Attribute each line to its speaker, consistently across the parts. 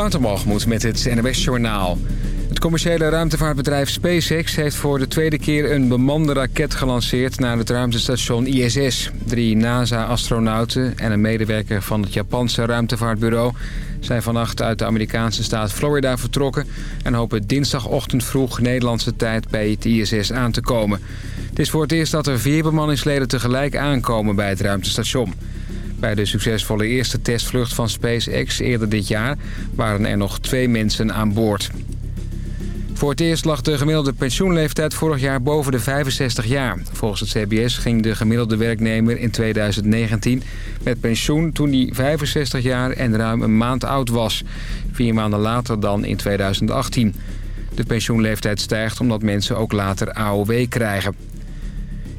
Speaker 1: Watermalgemoed met het NWS Journaal. Het commerciële ruimtevaartbedrijf SpaceX heeft voor de tweede keer een bemande raket gelanceerd naar het ruimtestation ISS. Drie NASA-astronauten en een medewerker van het Japanse ruimtevaartbureau zijn vannacht uit de Amerikaanse staat Florida vertrokken en hopen dinsdagochtend vroeg Nederlandse tijd bij het ISS aan te komen. Het is voor het eerst dat er vier bemanningsleden tegelijk aankomen bij het ruimtestation. Bij de succesvolle eerste testvlucht van SpaceX eerder dit jaar waren er nog twee mensen aan boord. Voor het eerst lag de gemiddelde pensioenleeftijd vorig jaar boven de 65 jaar. Volgens het CBS ging de gemiddelde werknemer in 2019 met pensioen toen hij 65 jaar en ruim een maand oud was. Vier maanden later dan in 2018. De pensioenleeftijd stijgt omdat mensen ook later AOW krijgen.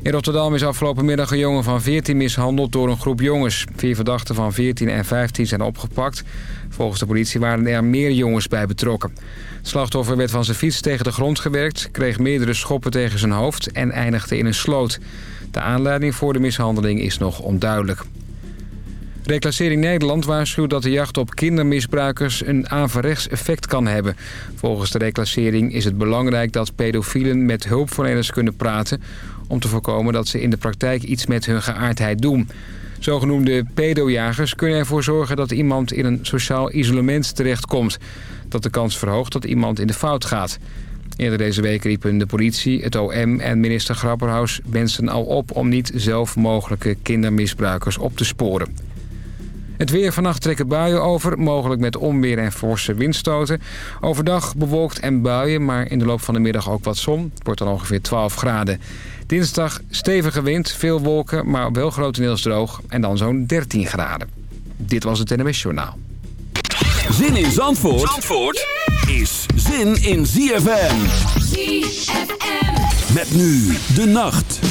Speaker 1: In Rotterdam is afgelopen middag een jongen van 14 mishandeld door een groep jongens. Vier verdachten van 14 en 15 zijn opgepakt. Volgens de politie waren er meer jongens bij betrokken. Het slachtoffer werd van zijn fiets tegen de grond gewerkt... kreeg meerdere schoppen tegen zijn hoofd en eindigde in een sloot. De aanleiding voor de mishandeling is nog onduidelijk. Reclassering Nederland waarschuwt dat de jacht op kindermisbruikers een averechts effect kan hebben. Volgens de reclassering is het belangrijk dat pedofielen met hulpverleners kunnen praten... om te voorkomen dat ze in de praktijk iets met hun geaardheid doen. Zogenoemde pedojagers kunnen ervoor zorgen dat iemand in een sociaal isolement terechtkomt. Dat de kans verhoogt dat iemand in de fout gaat. Eerder deze week riepen de politie, het OM en minister Grapperhaus mensen al op... om niet zelf mogelijke kindermisbruikers op te sporen. Het weer vannacht trekken buien over, mogelijk met onweer en forse windstoten. Overdag bewolkt en buien, maar in de loop van de middag ook wat zon. Het wordt dan ongeveer 12 graden. Dinsdag stevige wind, veel wolken, maar wel grotendeels droog. En dan zo'n 13 graden. Dit was het NMS Journaal.
Speaker 2: Zin in Zandvoort, Zandvoort is zin in ZFM. ZFM. Met nu de nacht.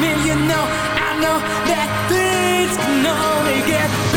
Speaker 3: million, no, I know that things can only get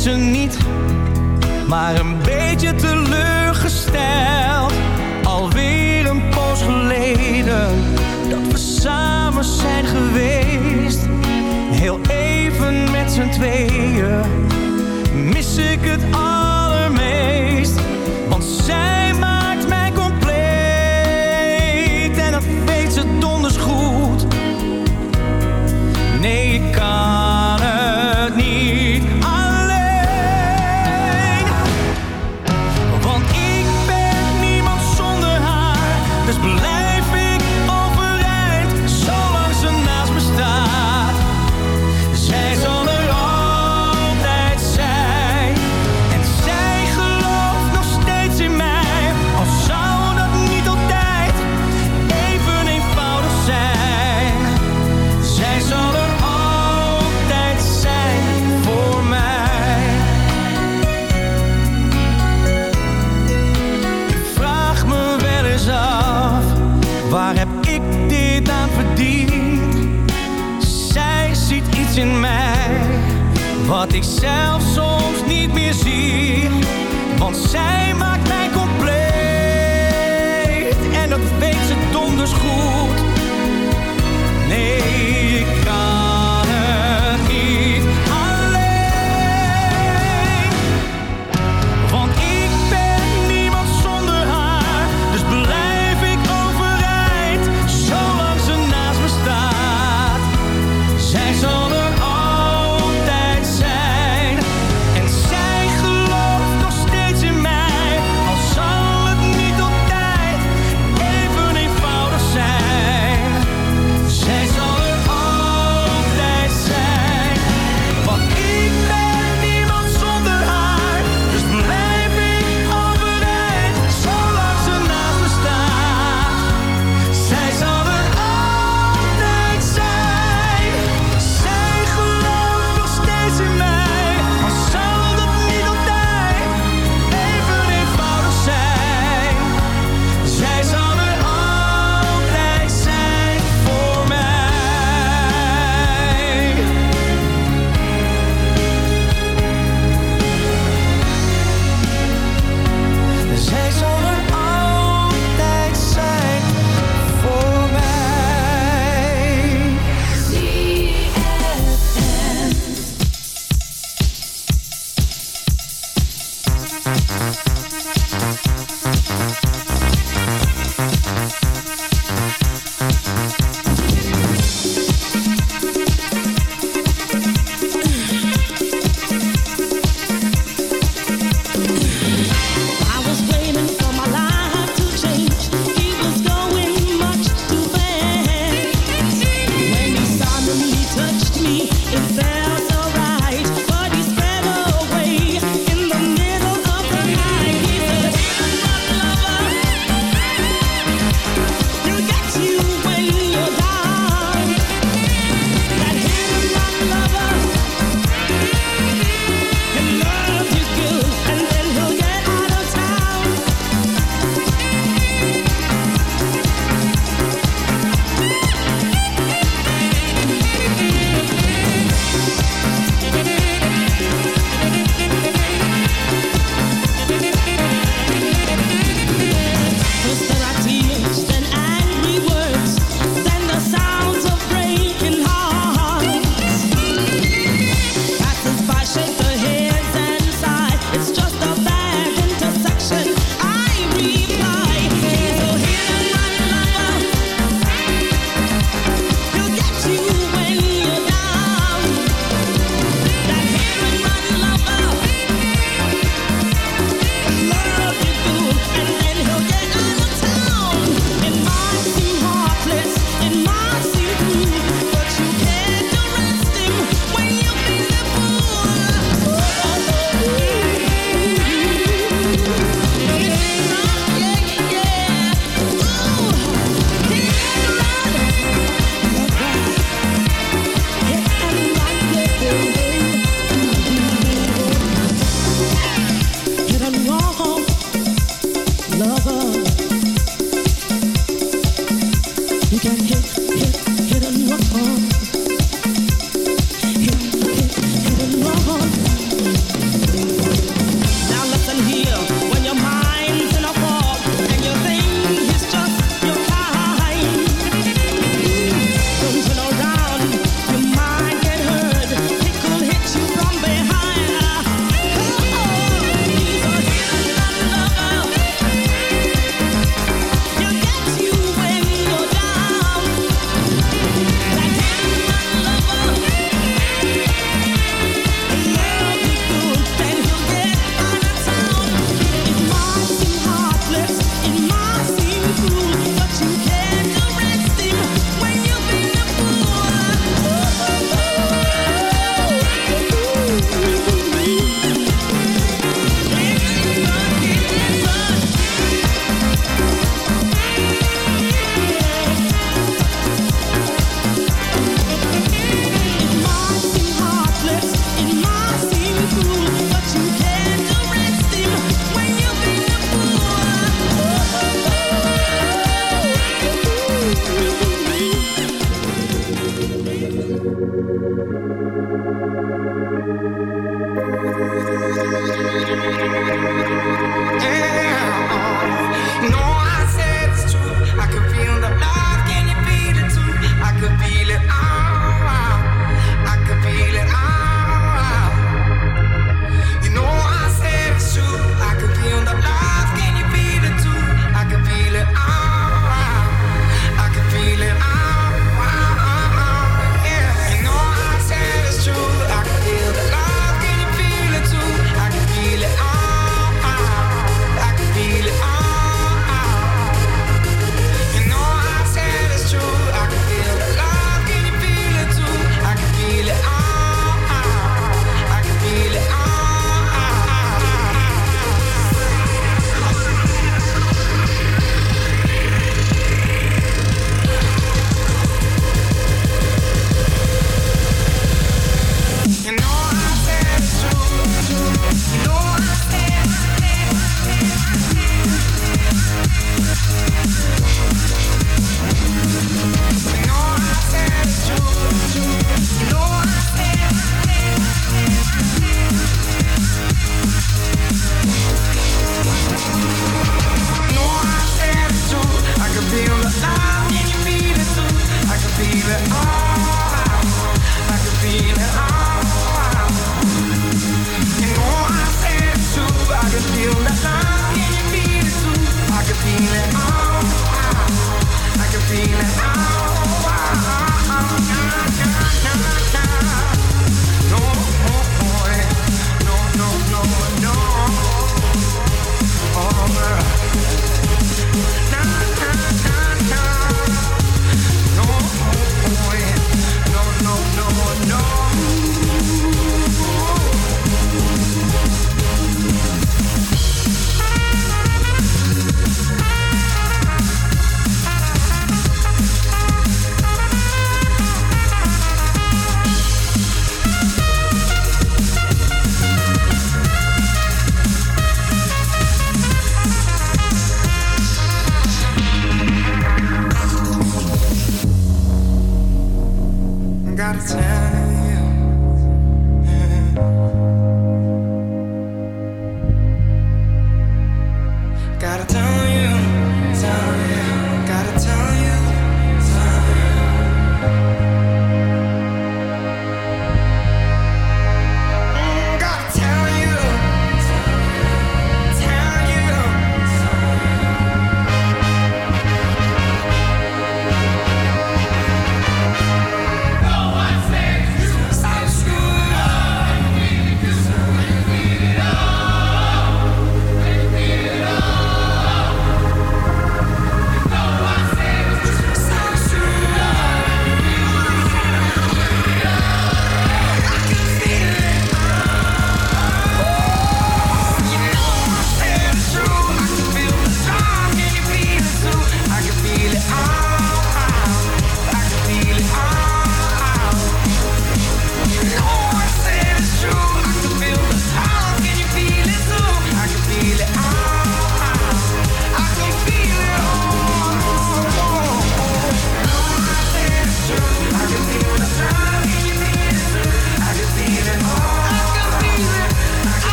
Speaker 3: ze niet, maar een beetje teleurgesteld. Alweer een poos geleden dat we samen zijn geweest. Heel even met z'n tweeën mis ik het al.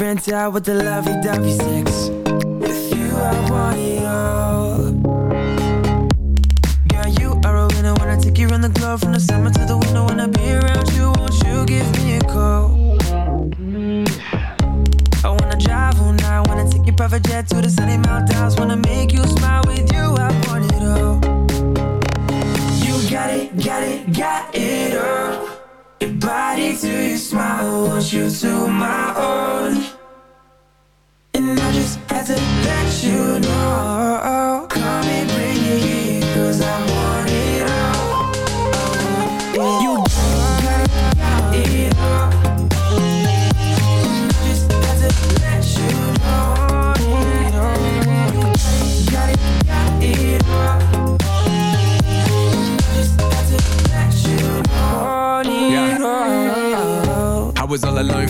Speaker 4: Rent out with the lovey-dovey sex